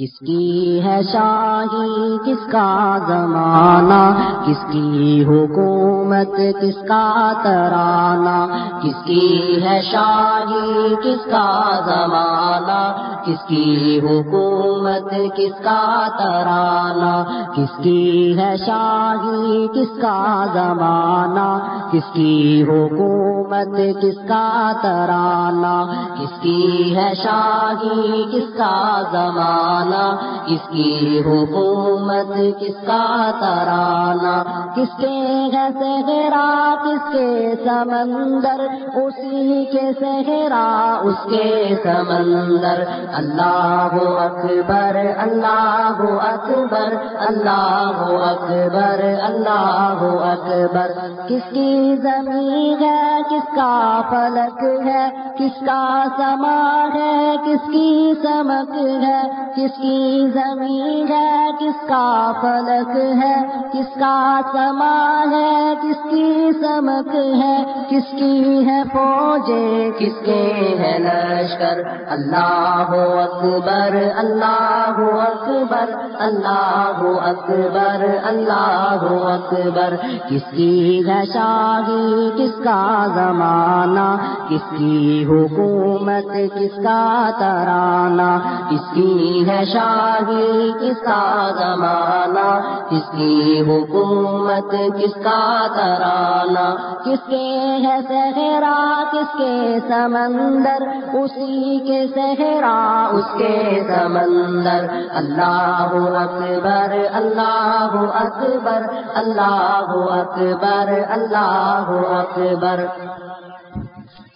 کس کی ہے شاہی، کس کا زمانہ؟ کس کی حکومت، کس کا ترانہ؟ کس کی ہے شاہی، کس کا زمانہ؟ کس کی حکومت، کس کا ترانہ؟ کس کی ہے شاہی، کس کا زمانہ؟ کس کی حکومت حکومت کس کا ترانہ، کس کی ہے شاہی، کس کا زمانہ، کس کی حکومت کس کا ترانہ، کس کے ہے صحرا، کس کے سمندر، اسی کے صحرا، اس کے سمندر۔ اللہ اکبر اللہ اکبر اللہ اکبر اللہ اکبر۔ کس کی زمین ہے کس کا فلک ہے؟ کس کا سما ہے؟ کس کی سمک ہے؟ کس کی زمین ہے؟ کس کا فلک ہے؟ کس کا سما ہے؟ کس کی سمک ہے؟ کس کی ہے فوجے کس کے ہے لشکر؟ اللہ اکبر اللہ اکبر اللہ اکبر اللہ اکبر۔ کس کی ہے شاہی؟ کس کا زمانہ، کس کی حکومت، کس کا ترانہ، کس کی ہے شاہی، کس کا زمانہ، کس کی حکومت، کس کا ترانہ، کس کے ہے صحرا، کس کے سمندر، اسی کے صحرا، اس کے سمندر۔ اللہ اکبر اللہ اکبر اللہ اکبر اللہ اکبر۔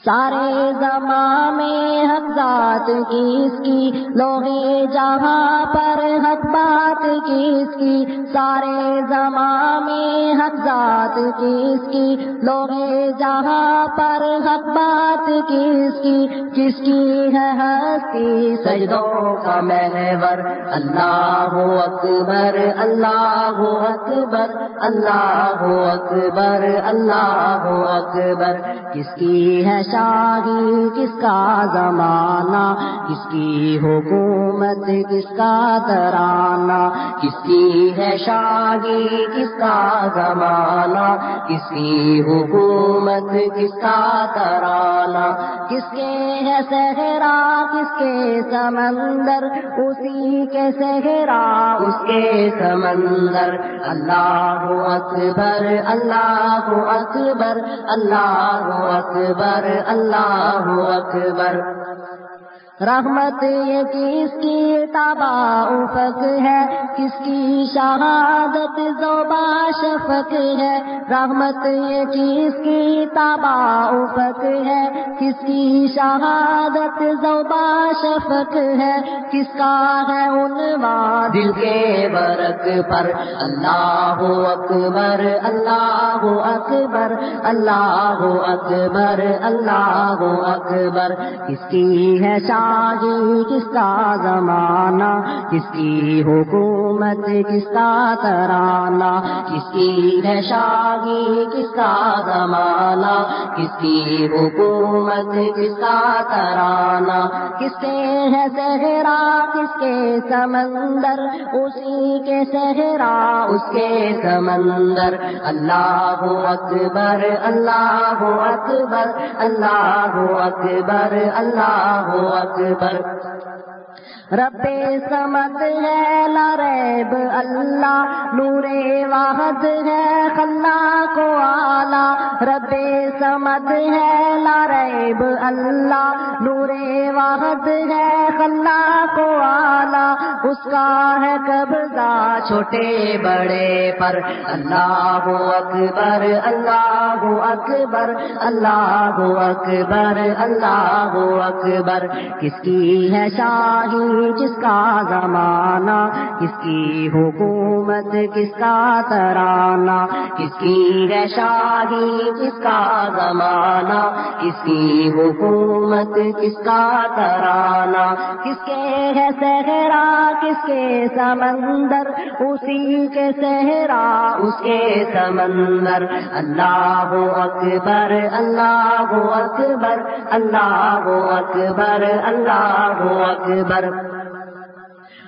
سارے زماں میں حق ذات کی اس کی؟ لوہے جہاں پر حق بات کی اس کی؟ سارے زماں میں حق ذات کی اس کی؟ لوہے جہاں پر حق بات کی اس کی؟ کس کی ہے ہستی سجدوں کا محور۔ اللہ اکبر اللہ اکبر اللہ اکبر اللہ اکبر۔ کس کی ہے شاہی کس کا زمانہ؟ کس کی حکومت کس کا ترانہ؟ کس کی ہے شاہی کس کا زمانہ؟ کس کی حکومت کس کا ترانہ؟ کس کے ہے صحرا کس کے سمندر؟ اسی کے صحرا اس کے سمندر۔ اللہ اکبر اللہ اکبر اللہ اکبر۔ اللہ اکبر۔ رحمت یہ کس کی تابا افق ہے؟ کس کی شہادت زوبا شفق ہے؟ رحمت یہ کس کی تابا افق ہے؟ کس کی شہادت زوبا شفق ہے؟ کس کا ہے عنوان دل کے برق پر؟ اللہ اکبر اللہ اکبر اللہ اکبر اللہ اکبر، کس کی ہے شاہ شاہی کس کا زمانہ، کس کی حکومت، کس کا ترانہ، کس کی ہے شاہی کس کا زمانہ، کس کی حکومت، کس کا ترانہ، کس کے ہے صحرا، کس کے سمندر، اسی کے صحرا، اس کے سمندر۔ اللہ اکبر اللہ اکبر اللہ اکبر اللہ اکبر۔ اکبر رب سمت ہے ریب اللہ. نور واحد ہے خلا کو آلہ رب سمت ہے ریب اللہ۔ نور واحد ہے خلا کو آلہ اس کا ہے قبضہ چھوٹے بڑے پر۔ اللہ اکبر اللہ اکبر اللہ اکبر اللہ اکبر۔ کس کی ہے شاہی کس کا زمانہ، کس کی حکومت کس کا ترانہ، کس کی ہے شاہی، کس کا زمانہ، کس کی حکومت، کس کا ترانہ، کس کے ہے صحرا، کس کے سمندر، اسی کے صحرا، اس کے سمندر۔ اللہ اکبر اللہ اکبر اللہ اکبر اللہ اکبر۔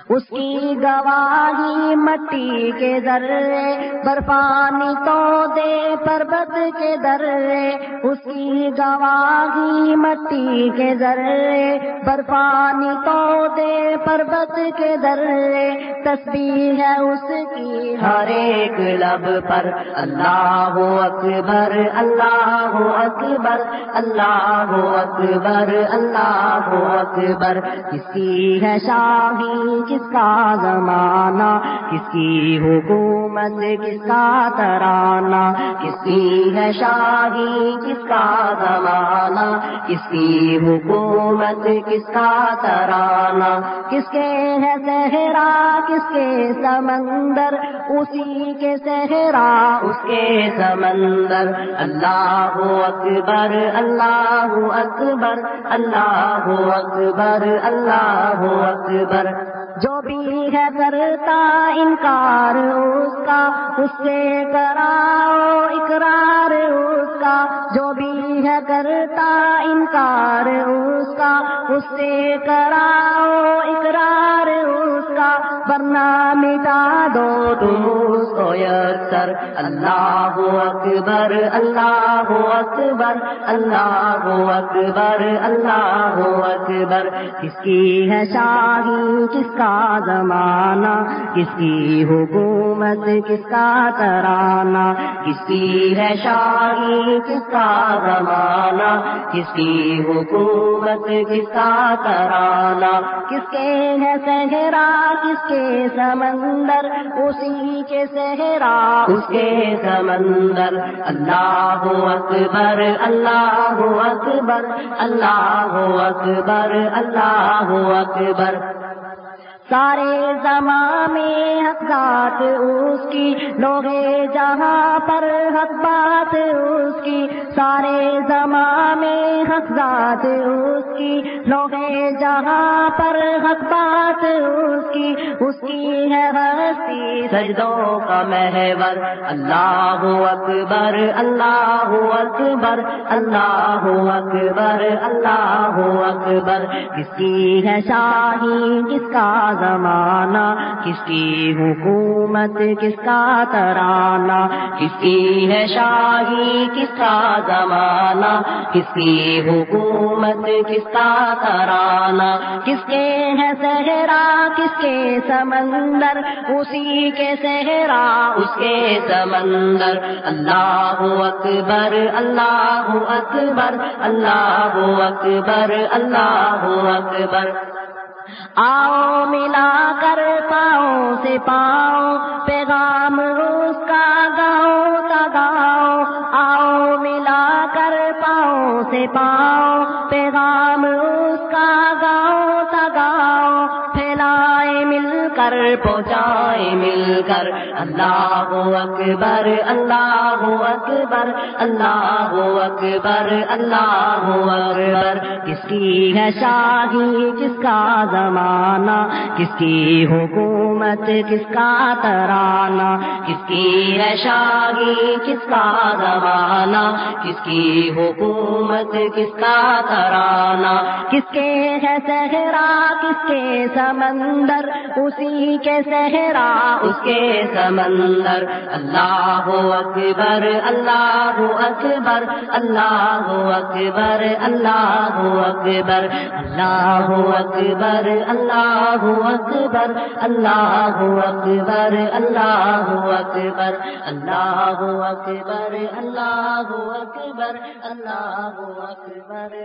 اس کی گواہی مٹی کے ذرے، برفانی تو دے پربت کے درے اس کی گواہی مٹی کے ذرے، برفانی تو دے پربت کے درے تصویر ہے اس کی ہر ایک لب پر۔ اللہ اکبر اللہ اکبر اللہ اکبر اللہ اکبر۔ کس کی ہے شاہی کس کا زمانہ کس کی حکومت کس کا ترانہ کس کی ہے شاہی کس کا زمانہ کس کی حکومت کس کا ترانہ، کس کے ہے صحرا، کس کے سمندر، اسی کے صحرا، اس کے سمندر۔ اللہ اکبر اللہ اکبر اللہ اکبر اللہ اکبر۔ جو بھی ہے کرتا انکار اس کا، اس سے کراؤ، اقرار اس کا۔ جو بھی ہے کرتا انکار اس کا، اس سے کراؤ، اقرار اس کا۔ ورنہ مٹا دو۔ تم یسر اللہ اکبر اللہ اکبر اللہ اکبر اللہ اکبر۔ کس کی ہے شاہی؟ کس کا زمانہ؟ کس کی حکومت؟ کس کا ترانہ؟ کس کی ہے شاہی؟ کس کا زمانہ؟ کس کی حکومت؟ کس کا ترانہ؟ کس کے ہے صحرا؟ کس کے سمندر؟ اسی کے صحرا اس کے سمندر اللہ اکبر اللہ اکبر اللہ اکبر اللہ اکبر۔ سارے زمان میں حق ذات اس کی، لوگے جہاں پر حق بات اس کی۔ سارے زمان میں حق ذات اس کی، لوگے جہاں پر حق بات اس کی۔ اس کی ہے ہستی سجدوں کا محور۔ اللہ اکبر اللہ اکبر اللہ اکبر اللہ اکبر۔ کس کی ہے شاہی، کس کا زمانہ، کس کی حکومت، کس کا ترانہ، کس کی ہے شاہی، کس کا زمانہ، کس کی حکومت، کس کا ترانہ، کس کے ہے صحرا، کس کے سمندر، اسی کے صحرا، اس کے سمندر۔ اللہ اکبر اللہ اکبر اللہ اکبر اللہ اکبر۔ آؤ ملا کر پاؤں سے پاؤں پیغام روس کا گاؤں کا گاؤں آؤ ملا کر پاؤں سے پاؤں پیغام روس کا گاؤں کا گاؤں پھیلائے مل کر، پہنچائے مل کر اللہ اکبر اللہ اکبر اللہ اکبر اللہ اکبر۔ کس کی ہے شاہی؟ کس کا زمانہ؟ کس کی حکومت؟ کس کا ترانہ؟ کس کی ہے شاہی؟ کس کا زمانہ؟ کس کی حکومت؟ کس کا ترانہ؟ کس کے ہے صحرا؟ کس کے سمندر؟ اسی کے صحرا، اس کے سمندر اللہ اکبر اللہ اکبر اللہ اکبر اللہ اکبر اللہ اکبر اللہ اکبر اللہ اکبر اللہ اکبر اللہ اکبر اللہ اکبر اللہ اکبر